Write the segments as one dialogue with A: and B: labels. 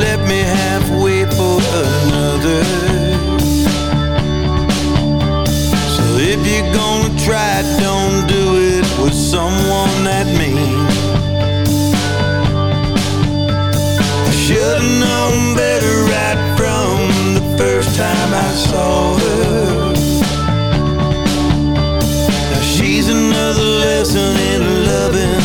A: Left me halfway for another. So if you're gonna try don't do it with someone that mean. I should've known better right from the first time I saw her. Now she's another lesson in loving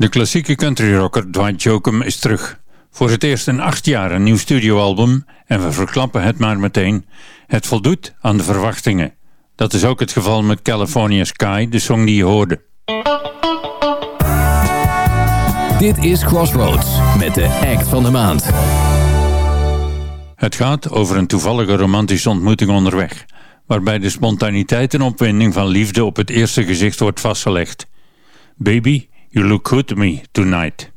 B: De klassieke countryrocker Dwight Jokum is terug. Voor het eerst in acht jaar een nieuw studioalbum en we verklappen het maar meteen. Het voldoet aan de verwachtingen. Dat is ook het geval met California Sky, de song die je hoorde.
C: Dit is Crossroads met de act van de maand.
B: Het gaat over een toevallige romantische ontmoeting onderweg, waarbij de spontaniteit en opwinding van liefde op het eerste gezicht wordt vastgelegd. Baby, you look good to me tonight.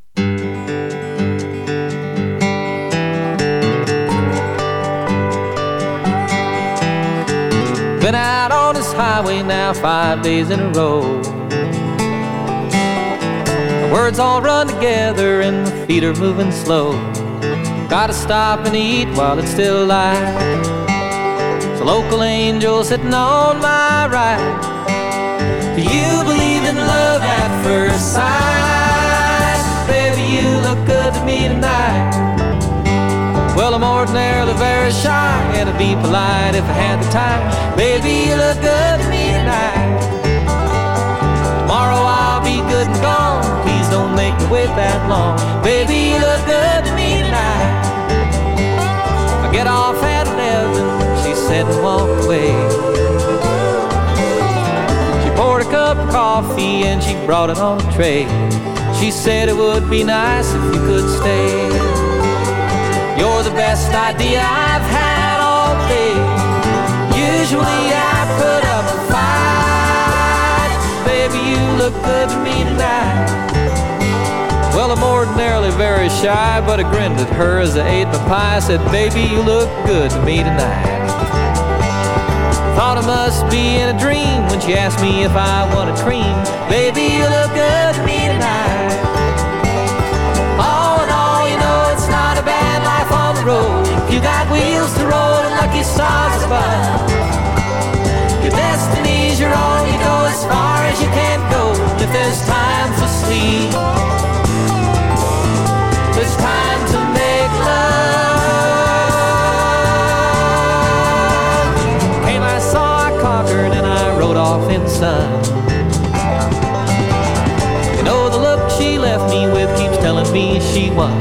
D: Been out on this highway now five days in a row. The words all run together and my feet are moving slow. Gotta stop and eat while it's still light. There's a local angel sitting on my right. You first sight? Baby, you look good to me tonight. Well, I'm ordinarily very shy, and I'd be polite if I had the time. Baby, you look good to me tonight. Tomorrow I'll be good and gone. Please don't make me wait that long. Baby, you look good to me tonight. I get off at 11, she said and walked away. Cup of coffee and she brought it on a tray. She said it would be nice if you could stay. You're the best idea I've had all day. Usually I put up a fight. Baby, you look good to me tonight. Well, I'm ordinarily very shy, but I grinned at her as I ate my pie. I said, Baby, you look good to me tonight. Thought I must be in a dream when she asked me if I want a cream. Baby, you look good to me tonight. All in all, you know it's not a bad life on the road. You got wheels to roll and lucky stars above. Your destiny's your own, you go as far as you can go. If there's time for sleep, off in. You know the look she left me with keeps telling me she won.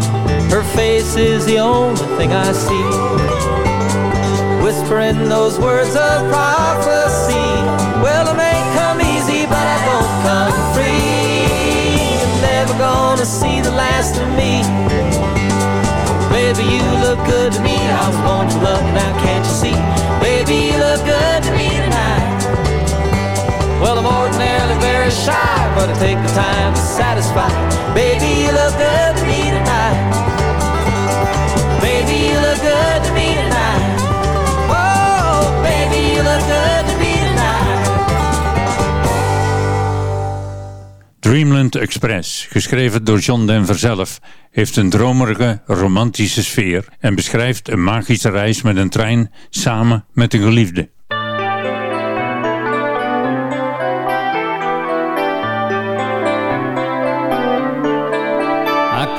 D: Her face is the only thing I see. Whispering those words of prophecy. Well, it may come easy, but I won't come free. You're never gonna see the last of me. Baby, you look good to me. I was born to love, now can't you see? Baby, you look good shy, but I take the time to satisfy. Baby, you look good to me tonight. Baby, you look good to me tonight. Oh, baby, you look good to me tonight.
B: Dreamland Express, geschreven door John Denver zelf, heeft een dromerige, romantische sfeer en beschrijft een magische reis met een trein samen met een geliefde.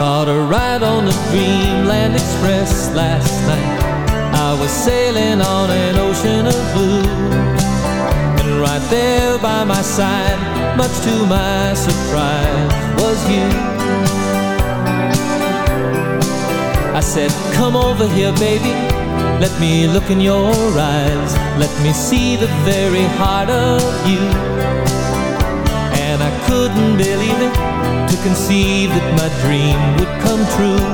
D: Caught a ride on the Dreamland Express last night. I was sailing on an ocean of blue. And right there by my side, much to my surprise, was you. I said, Come over here, baby. Let me look in your eyes. Let me see the very heart of you. And I couldn't believe it to conceive that my dream would come true.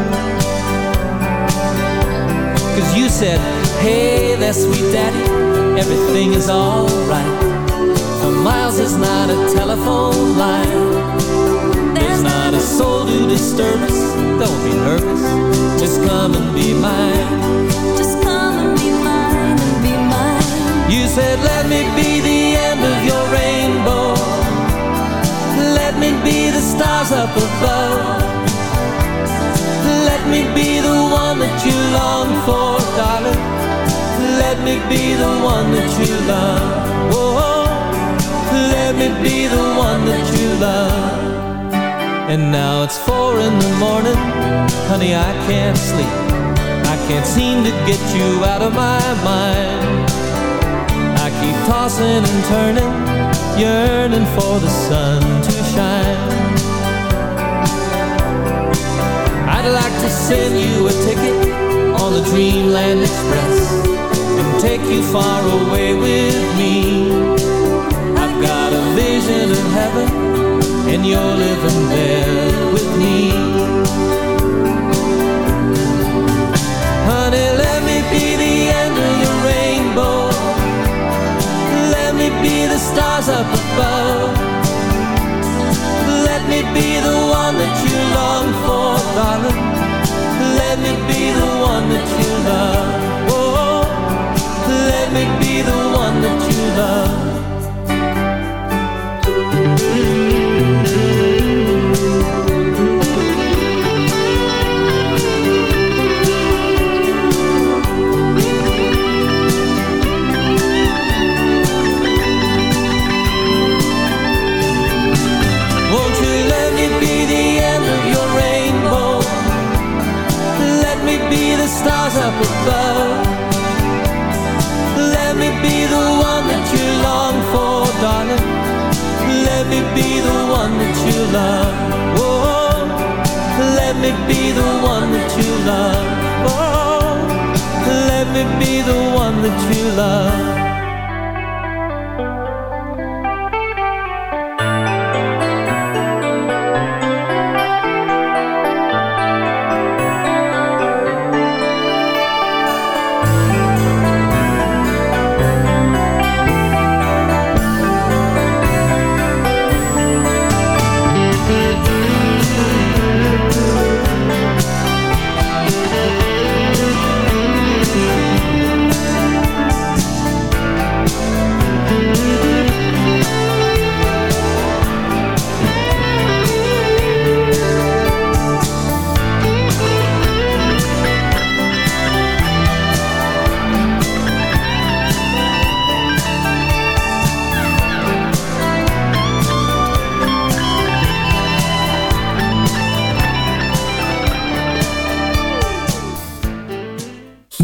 D: Cause you said, hey there sweet daddy, everything is alright. For miles is not a telephone line. There's not a soul to disturb us, don't be nervous, just come and be mine.
E: Just come and be mine and be mine.
D: You said, let me be the end of your rainbow. Let me be the stars up above. Let me be the one that you long for, darling. Let me be the one that you love. Oh, let me be the one that you love. And now it's four in the morning, honey, I can't sleep. I can't seem to get you out of my mind. I keep tossing and turning, yearning for the sun to shine. I'd like to send you a ticket on the Dreamland Express and take you far away with me. I've got a vision of heaven, and you're living there with me. Honey, let me be the end of the rainbow. Let me be the stars up above. Me be the one that you love. Oh, let me be the one that you love.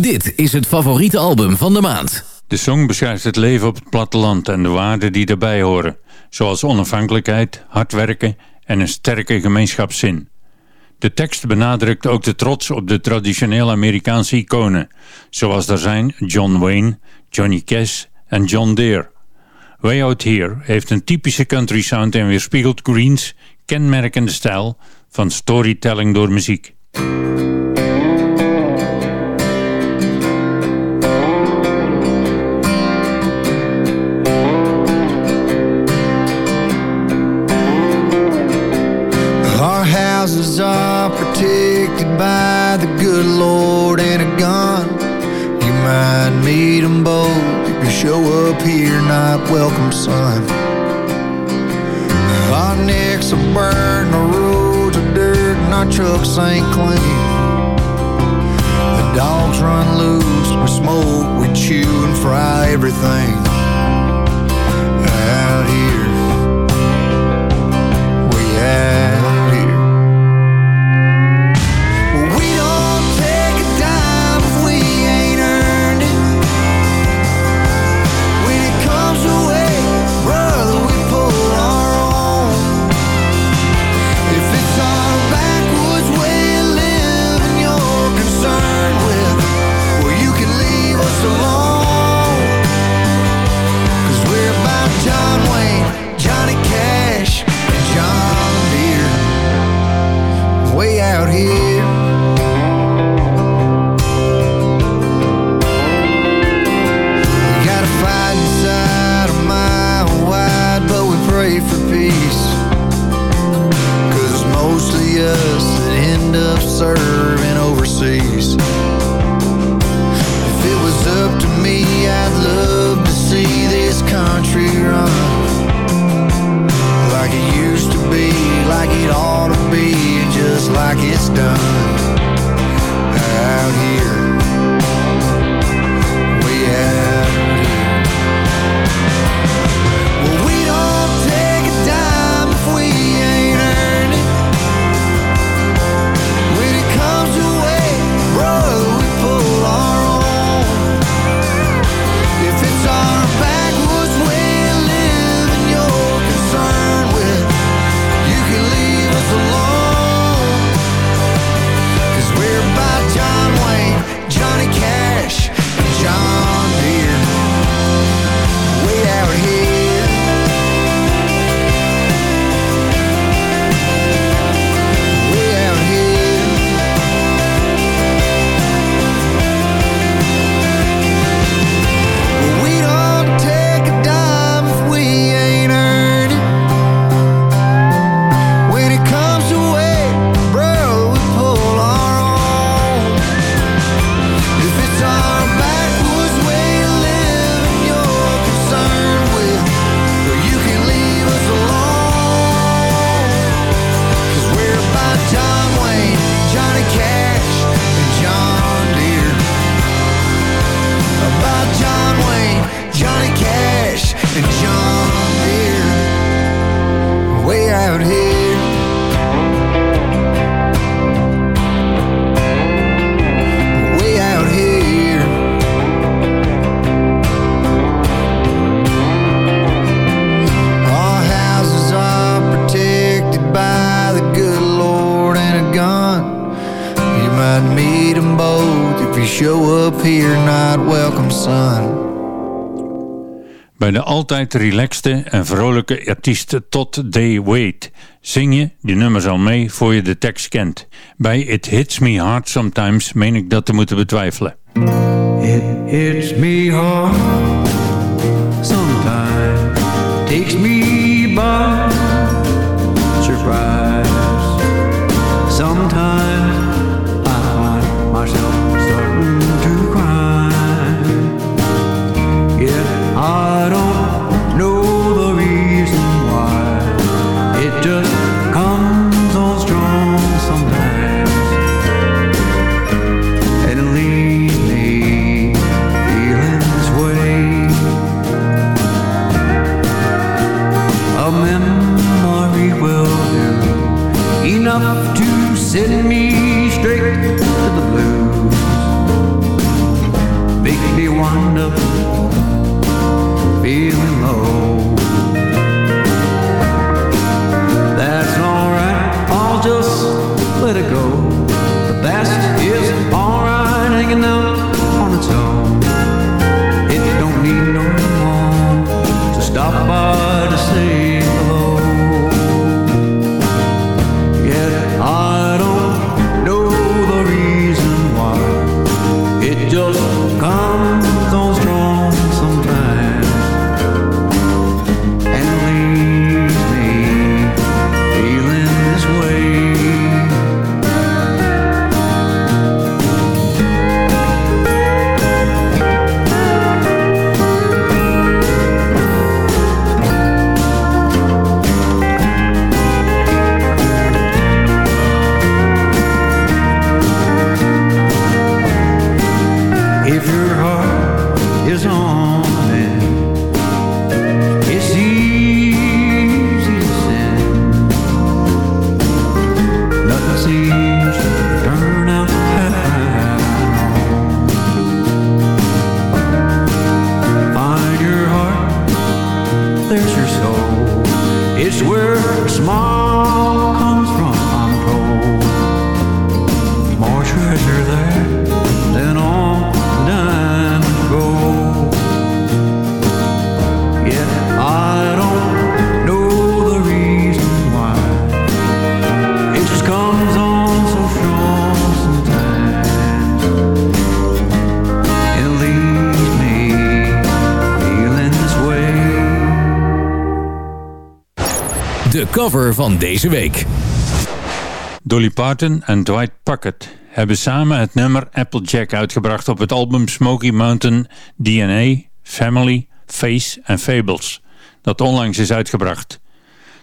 F: Dit is het favoriete album van de maand.
G: De song beschrijft het leven op het platteland en de waarden die daarbij horen, zoals onafhankelijkheid, hard werken en een sterke gemeenschapszin. De tekst benadrukt ook de trots op de traditionele Amerikaanse iconen, zoals er zijn John Wayne, Johnny Cash en John Deere. Way Out Here heeft een typische country sound en weerspiegelt Greens kenmerkende stijl van storytelling door muziek.
B: De altijd relaxte en vrolijke artiest Todd Day Wade zing je die nummers al mee voor je de tekst kent. Bij It Hits Me Hard Sometimes meen ik dat te moeten betwijfelen.
H: It hits me hard
C: cover van deze week.
B: Dolly Parton en Dwight Puckett hebben samen het nummer Applejack uitgebracht op het album Smoky Mountain DNA, Family, Face and Fables, dat onlangs is uitgebracht.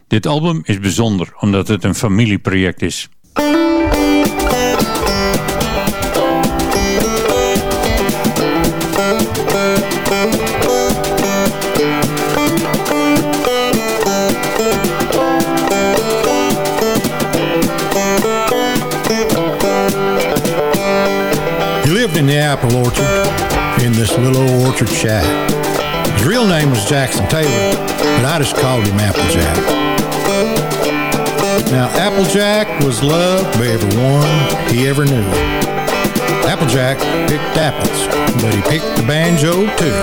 B: Dit album is bijzonder omdat het een familieproject is.
I: In the apple orchard in this little orchard shack. His real name was Jackson Taylor, but I just called him Applejack. Now, Applejack was loved by everyone he ever knew. Applejack picked apples, but he picked the banjo too.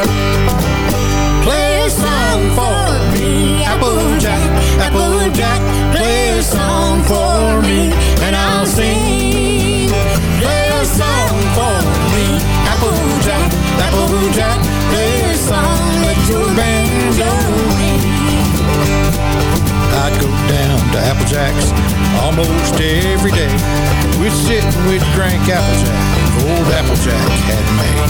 I: Play a song for me, Applejack, Applejack. Play a song for me, and I'll sing. Song for me, Applejack, Applejack. Play a song, let your banjo. I'd go down to Applejack's almost every day. We'd sit and we'd drink Applejack, old Applejack had made.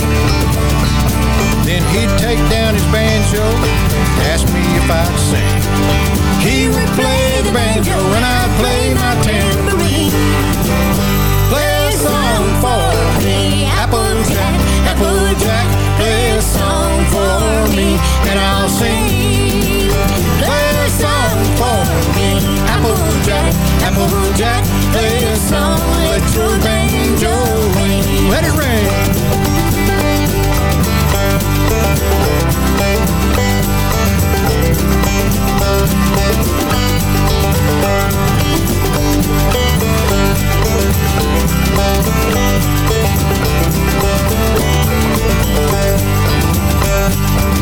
I: Then he'd take down his banjo, ask me if I'd sing. He would play the banjo and I'd play my tambourine. Song for me, Applejack, Applejack. Play a song for me and I'll sing. Play a song for me, Applejack, Applejack. Play a song, let your banjo. Let it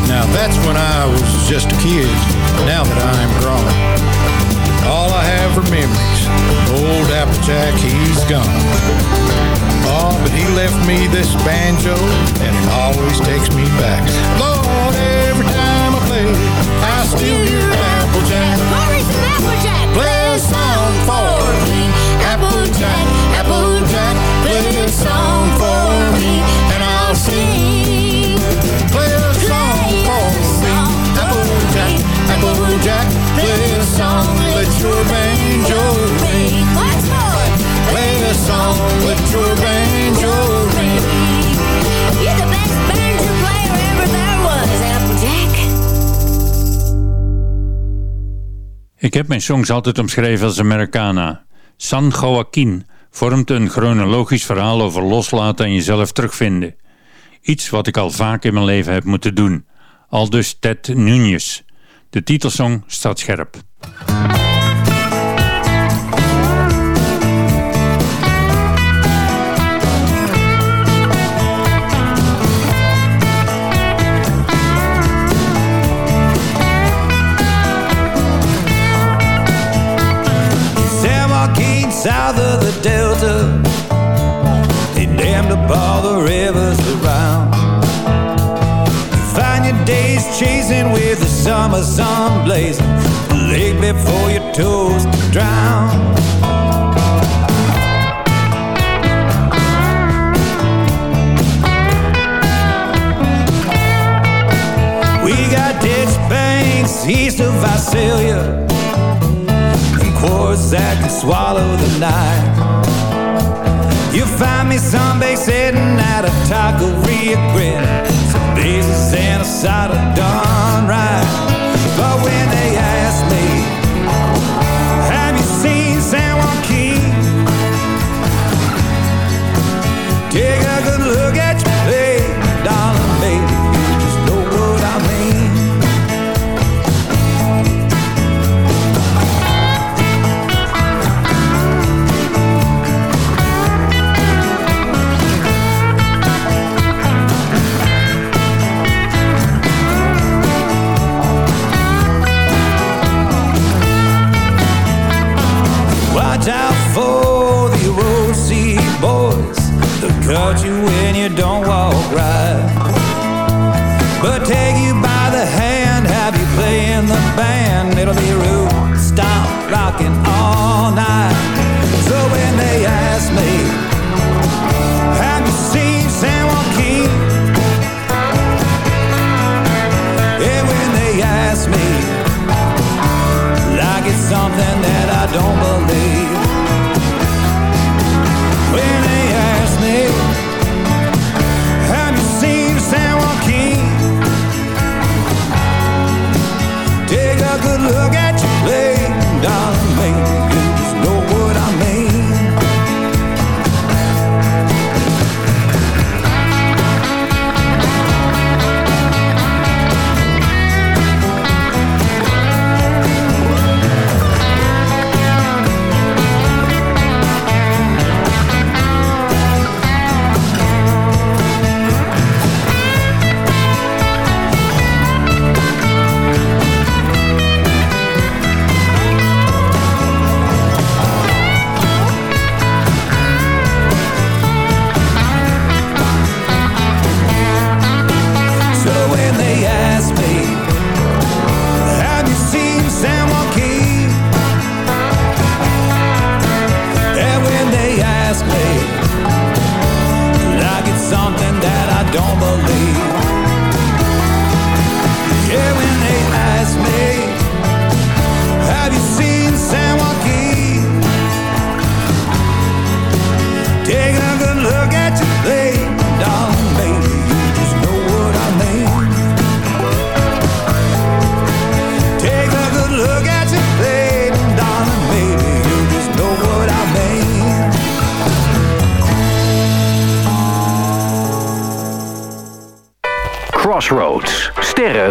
I: now that's when I was just a kid, now that I am grown. All I have are memories. Old Applejack, he's gone. Oh, but he left me this banjo, and it always takes me back. Lord, every time I play
B: Ik heb mijn songs altijd omschreven als Americana. San Joaquin vormt een chronologisch verhaal over loslaten en jezelf terugvinden. Iets wat ik al vaak in mijn leven heb moeten doen. Aldus Ted Nunez. De titelsong staat scherp.
J: South of the Delta. They dammed up all the rivers around. You find your days chasing with the summer sun blazing, late before your toes drown. We got ditch banks east of Visalia quarters that can swallow the night. You find me someday sitting at a taqueria grill, some bases and a side of done right. But when they ask me, have you seen San Joaquin? Take a good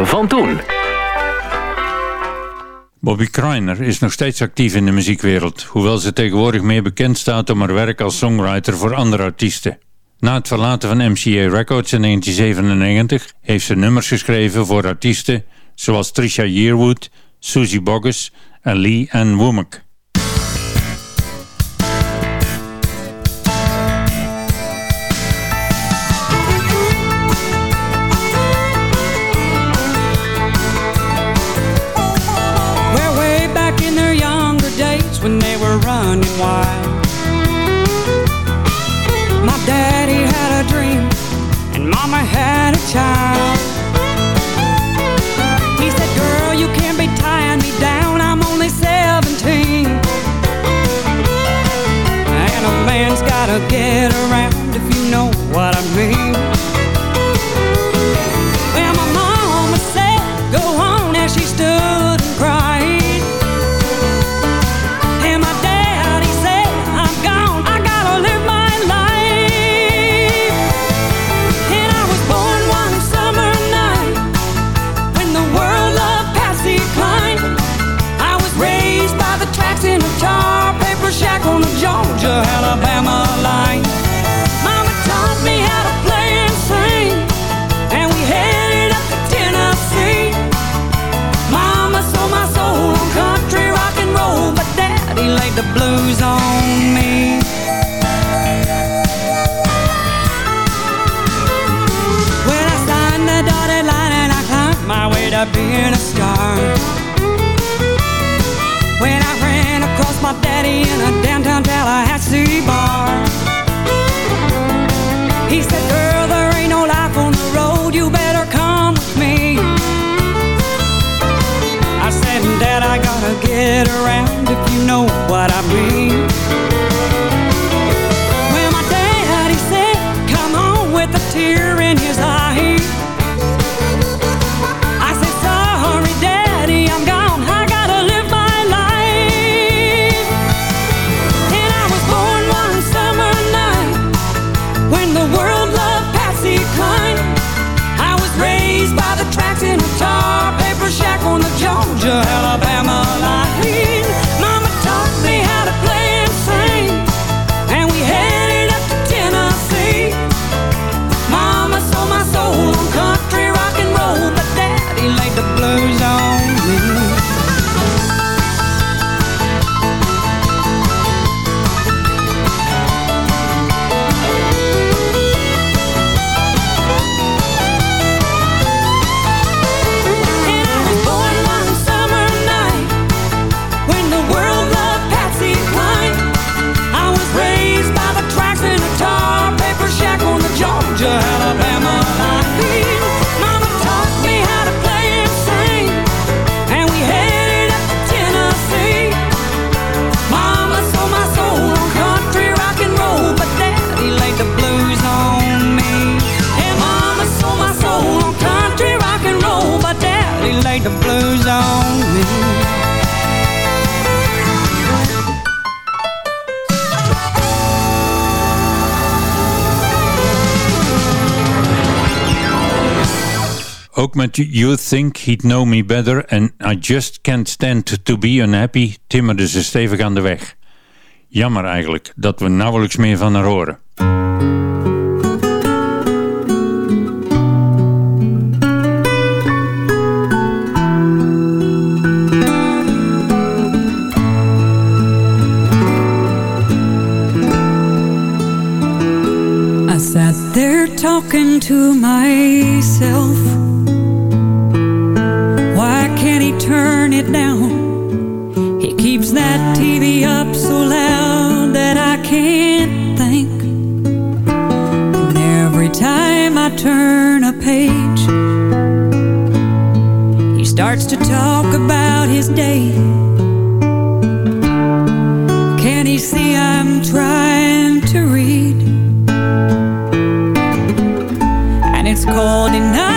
C: van toen.
B: Bobby Kreiner is nog steeds actief in de muziekwereld, hoewel ze tegenwoordig meer bekend staat om haar werk als songwriter voor andere artiesten. Na het verlaten van MCA Records in 1997 heeft ze nummers geschreven voor artiesten zoals Trisha Yearwood, Susie Boggess en Lee Ann Womack.
K: been a star. When I ran across my daddy in a downtown Tallahassee bar, he said, Girl, there ain't no life on the road, you better come with me. I said, Dad, I gotta get around if you know what I mean.
B: met You Think He'd Know Me Better and I Just Can't Stand To Be Unhappy timmerde ze stevig aan de weg. Jammer eigenlijk dat we nauwelijks meer van haar horen.
K: talking to myself it down. He keeps that TV up so loud that I can't think. And every time I turn a page, he starts to talk about his day. Can he see I'm trying to read? And it's cold enough.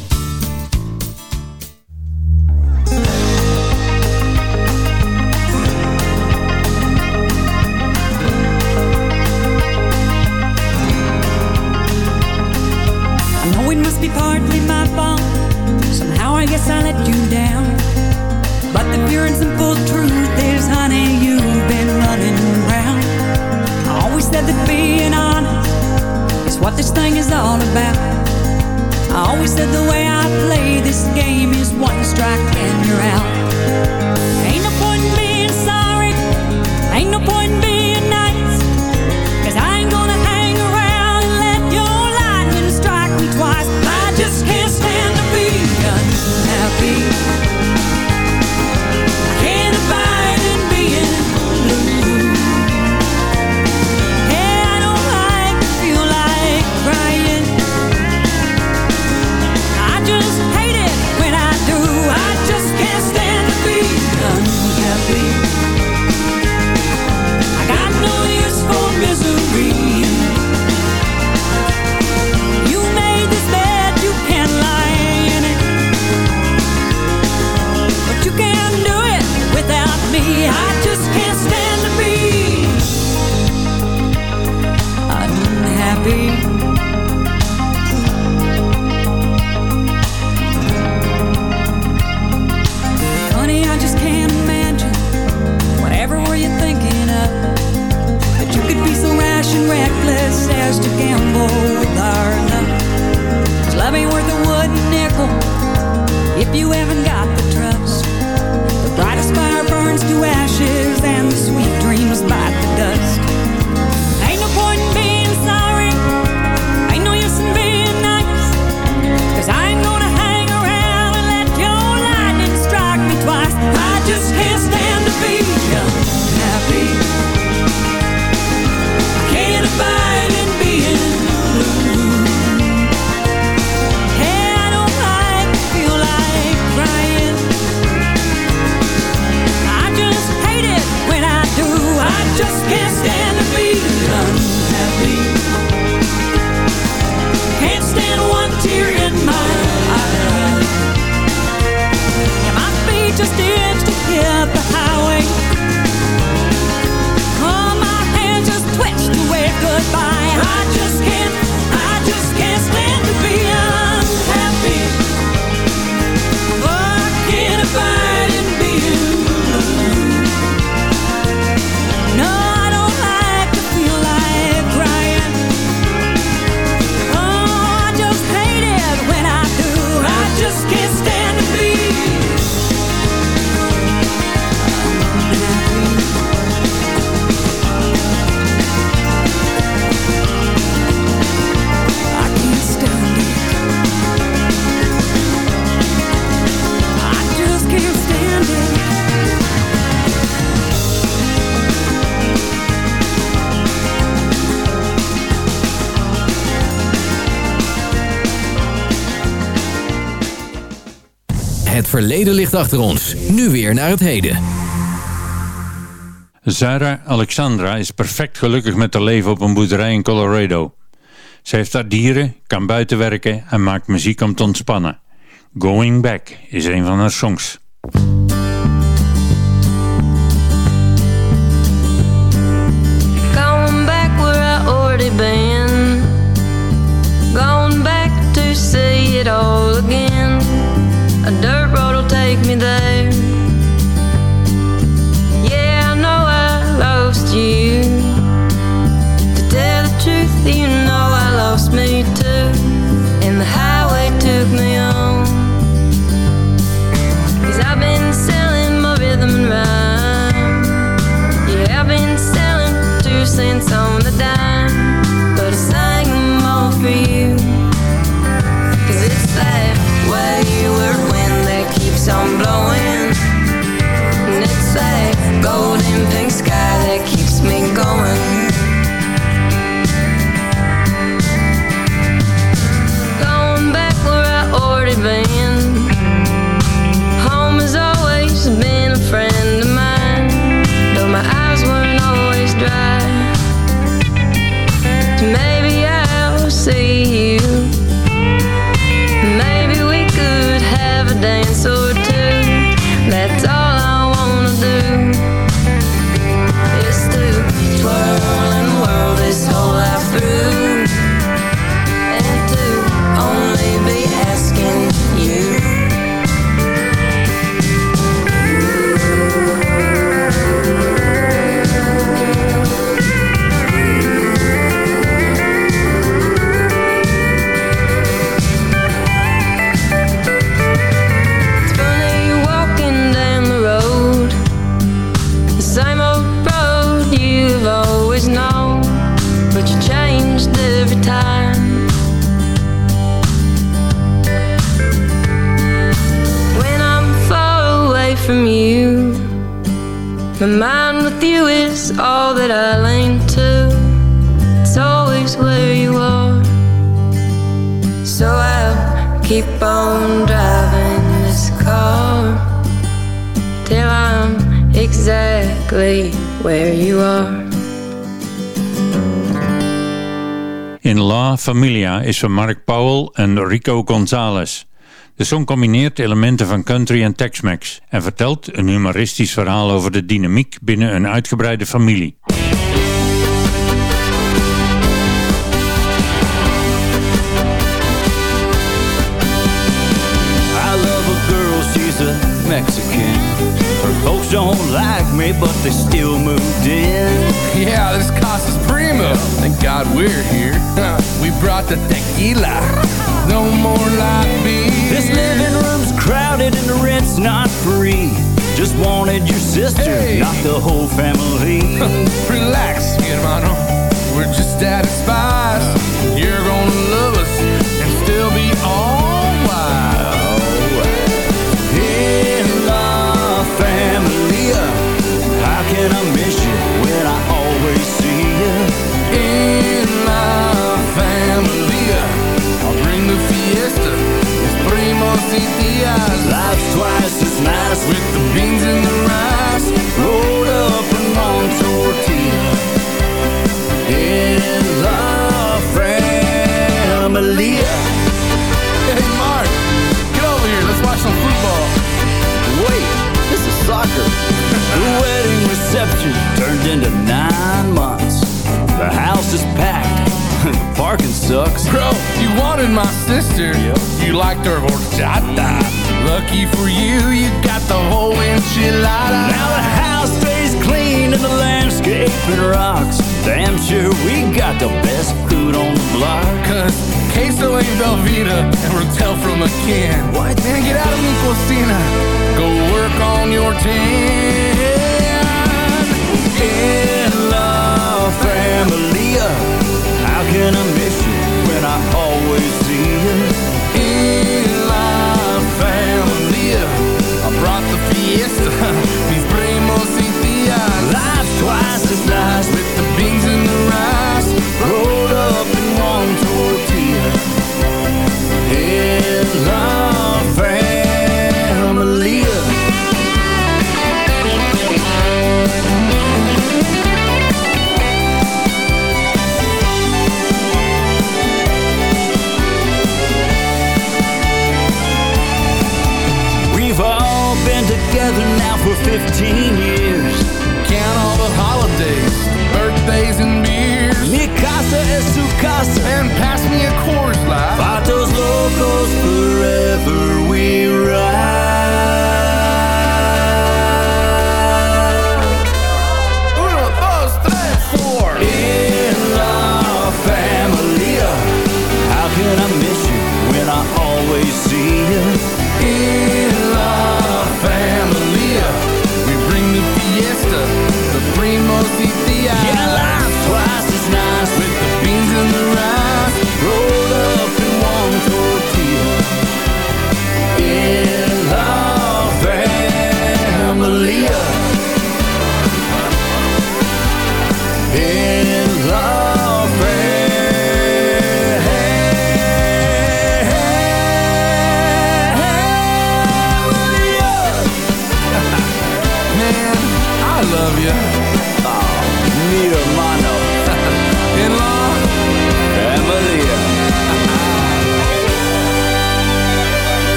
C: Verleden ligt achter ons. Nu weer naar het heden.
B: Sarah Alexandra is perfect gelukkig met haar leven op een boerderij in Colorado. Ze heeft daar dieren, kan buiten werken en maakt muziek om te ontspannen. Going Back is een van haar songs.
L: Two cents
B: Familia is van Mark Powell en Rico Gonzalez. De song combineert elementen van country en Tex-Mex en vertelt een humoristisch verhaal over de dynamiek binnen een uitgebreide familie.
M: I love a girl, she's a Mexican. Her folks don't like me, but they still moved in.
N: Yeah, this Casas Primo. Thank God we're here. we brought the tequila. No more light beer.
M: This living room's crowded and the rent's not free. Just wanted your sister,
N: Hey.
M: not the whole family.
N: Relax, hermano. We're just at its spice. You're gonna love us and still be alright.
M: In La Familia, how can I miss
N: tias.
M: Life's twice as nice
N: With the beans and the rice.
M: rolled up and on tortilla. In La Familia.
N: Hey, Mark, get over here. Let's watch some football.
M: Wait, this is soccer. the wedding reception turned into nine months. The house is packed. parking sucks.
N: Bro, you wanted my sister. Yep. You liked her horchata. Lucky for you, you got the whole enchilada.
M: Now the house stays clean and the landscape and rocks. Damn sure we got the best food on the block.
N: Cause queso ain't Velveeta and Rotel from a can. What? Man, get out of mi cocina. Go work on your tan.
M: In La Familia, uh, how can I miss you when I always see you?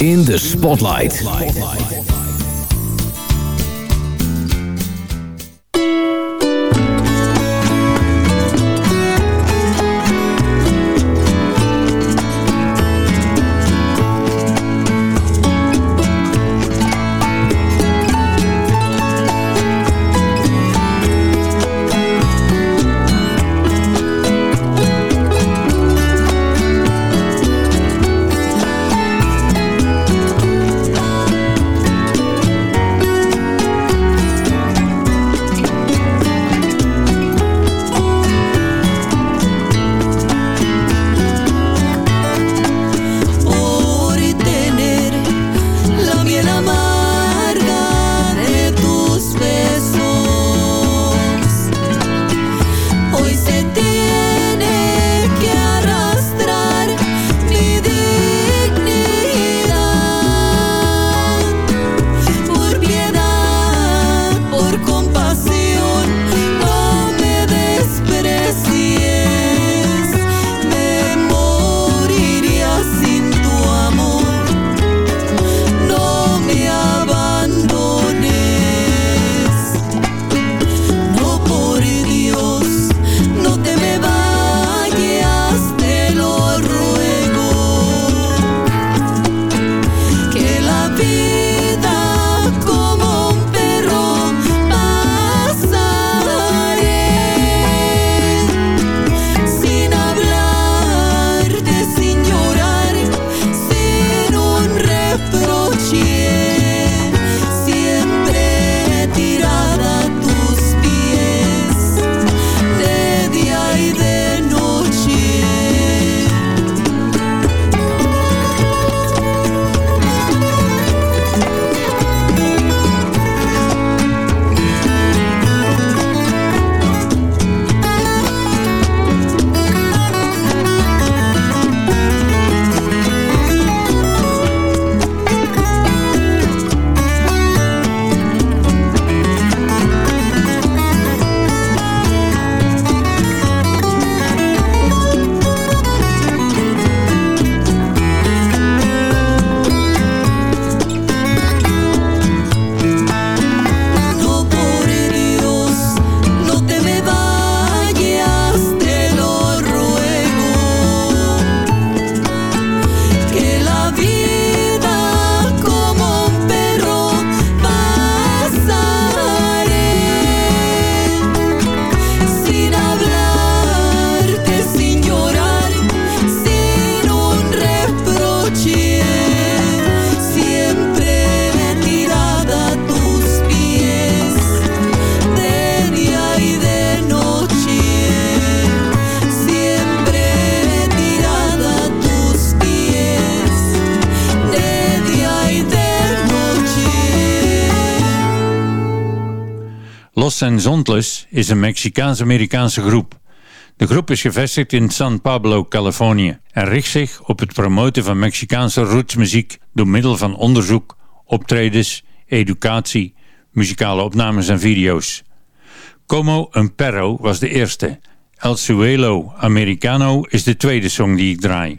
N: In the
C: Spotlight.
B: Los Zontles is een Mexicaans-Amerikaanse groep. De groep is gevestigd in San Pablo, Californië en richt zich op het promoten van Mexicaanse rootsmuziek door middel van onderzoek, optredens, educatie, muzikale opnames en video's. Como un perro was de eerste. El Suelo Americano is de tweede song die ik draai.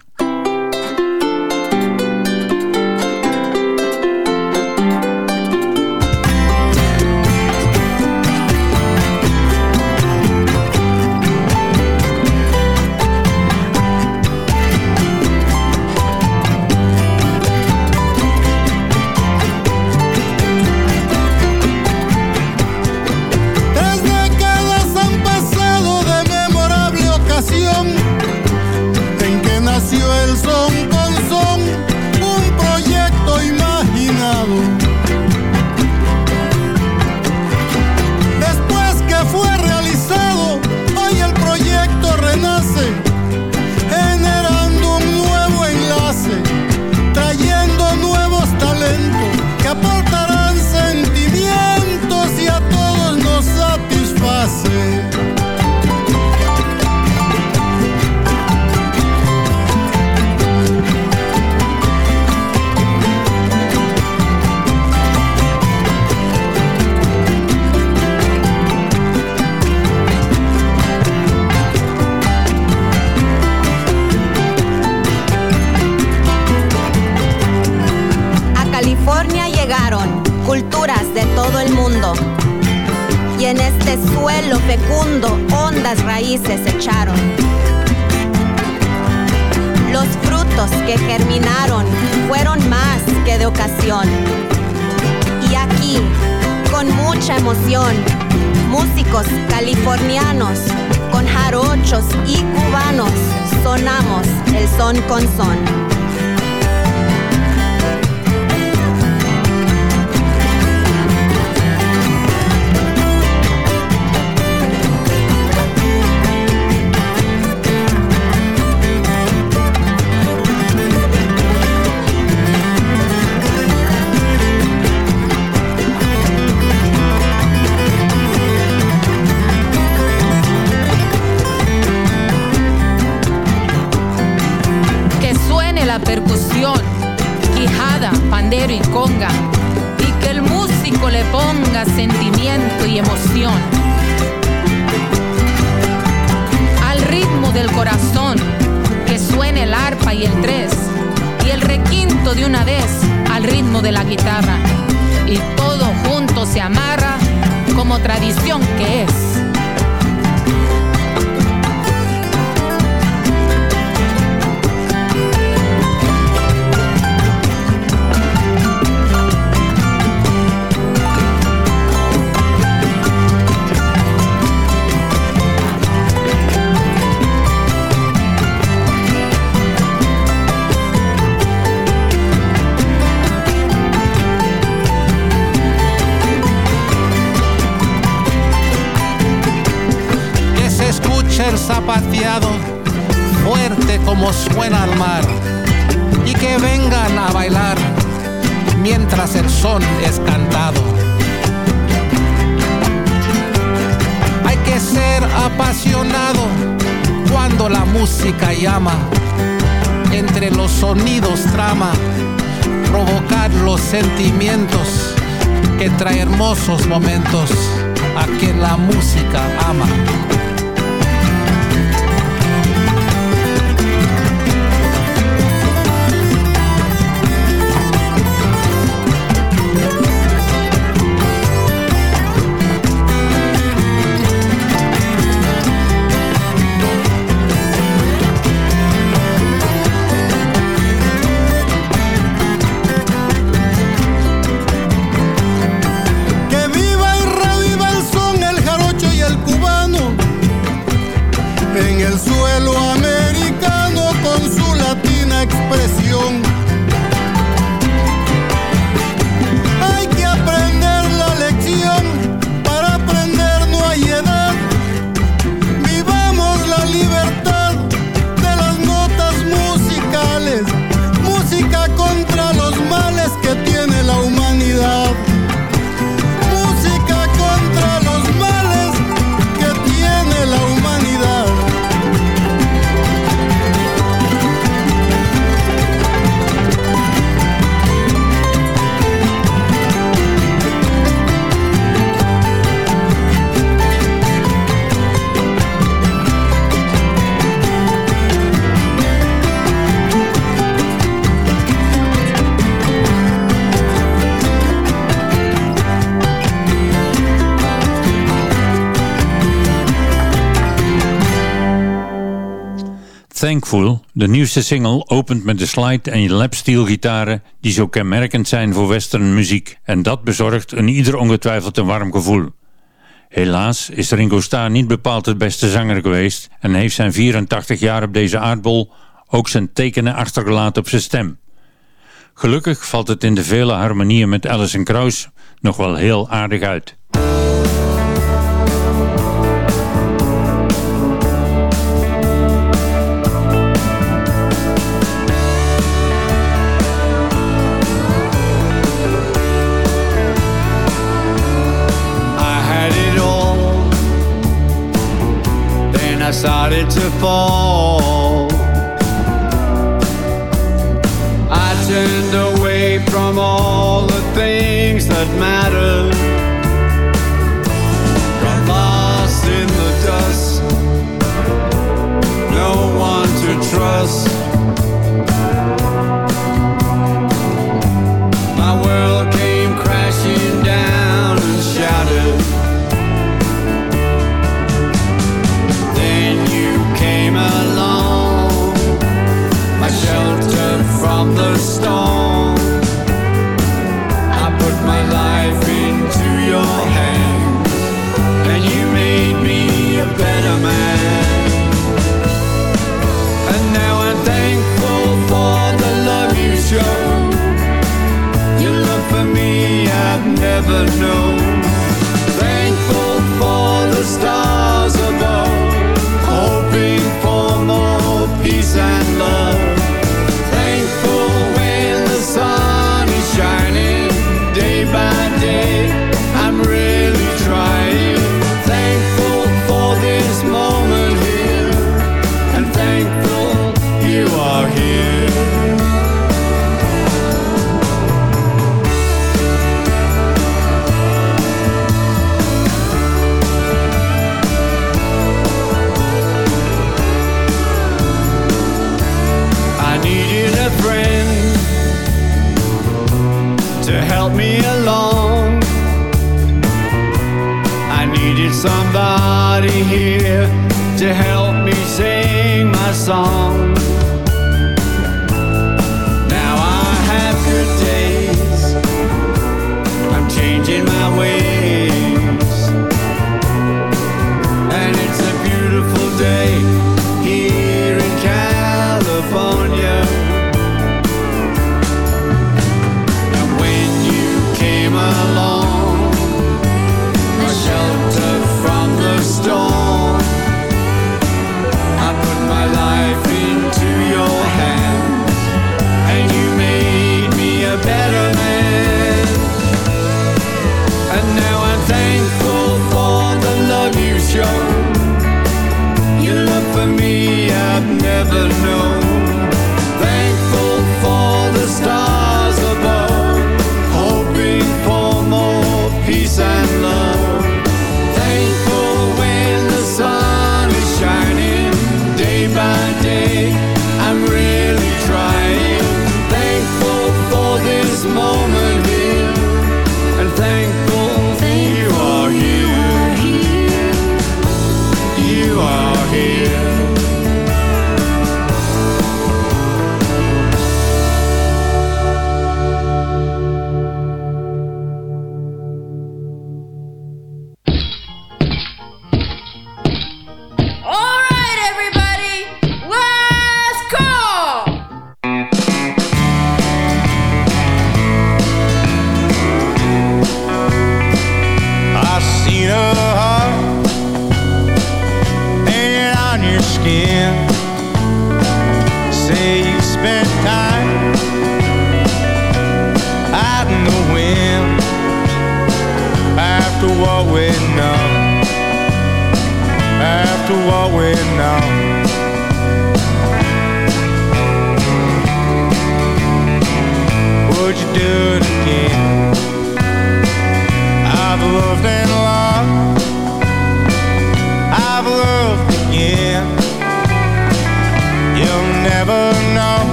O: De
B: nieuwste single opent met de slide en lapsteel gitaren die zo kenmerkend zijn voor western muziek. En dat bezorgt een ieder ongetwijfeld een warm gevoel. Helaas is Ringo Starr niet bepaald het beste zanger geweest en heeft zijn 84 jaar op deze aardbol ook zijn tekenen achtergelaten op zijn stem. Gelukkig valt het in de vele harmonieën met Alison Krauss nog wel heel aardig uit.
A: fall help me along. I needed somebody here to help me sing my song.